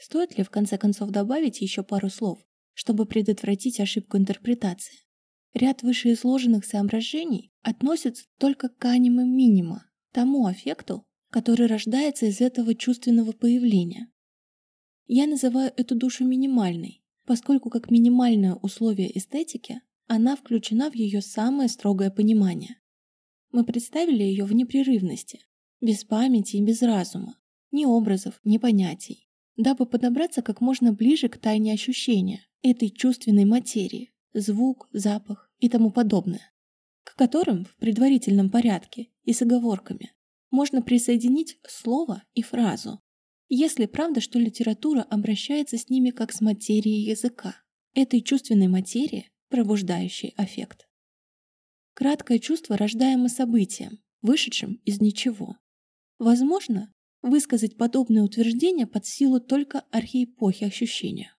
Стоит ли в конце концов добавить еще пару слов, чтобы предотвратить ошибку интерпретации? Ряд вышеизложенных соображений относится только к аниме минима, тому аффекту, который рождается из этого чувственного появления. Я называю эту душу минимальной, поскольку как минимальное условие эстетики она включена в ее самое строгое понимание. Мы представили ее в непрерывности, без памяти и без разума, ни образов, ни понятий, дабы подобраться как можно ближе к тайне ощущения этой чувственной материи, звук, запах и тому подобное, к которым в предварительном порядке и с оговорками можно присоединить слово и фразу, если правда, что литература обращается с ними как с материей языка, этой чувственной материи, пробуждающей аффект. Краткое чувство рождаемо событием, вышедшим из ничего. Возможно, высказать подобное утверждение под силу только архиэпохи ощущения.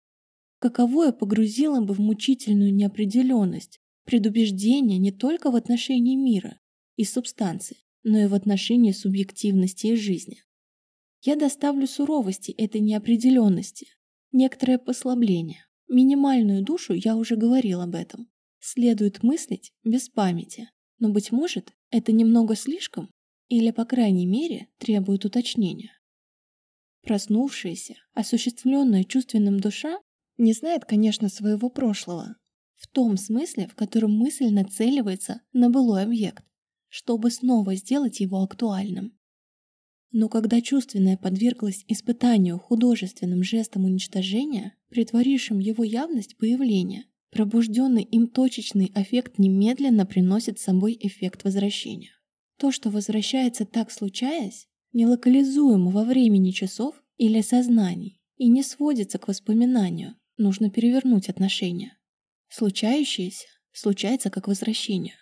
Каковое погрузило бы в мучительную неопределенность, предубеждение не только в отношении мира и субстанции, но и в отношении субъективности и жизни. Я доставлю суровости этой неопределенности, некоторое послабление. Минимальную душу я уже говорил об этом. Следует мыслить без памяти, но, быть может, это немного слишком или, по крайней мере, требует уточнения. Проснувшаяся, осуществленная чувственным душа не знает, конечно, своего прошлого, в том смысле, в котором мысль нацеливается на былой объект, чтобы снова сделать его актуальным. Но когда чувственное подверглось испытанию художественным жестом уничтожения, притворившим его явность появления, пробужденный им точечный эффект немедленно приносит с собой эффект возвращения. То, что возвращается так случаясь, не локализуемо во времени часов или сознаний и не сводится к воспоминанию, нужно перевернуть отношения. Случающееся случается как возвращение.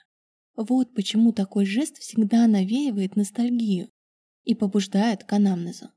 Вот почему такой жест всегда навеивает ностальгию и побуждает к анамнезу.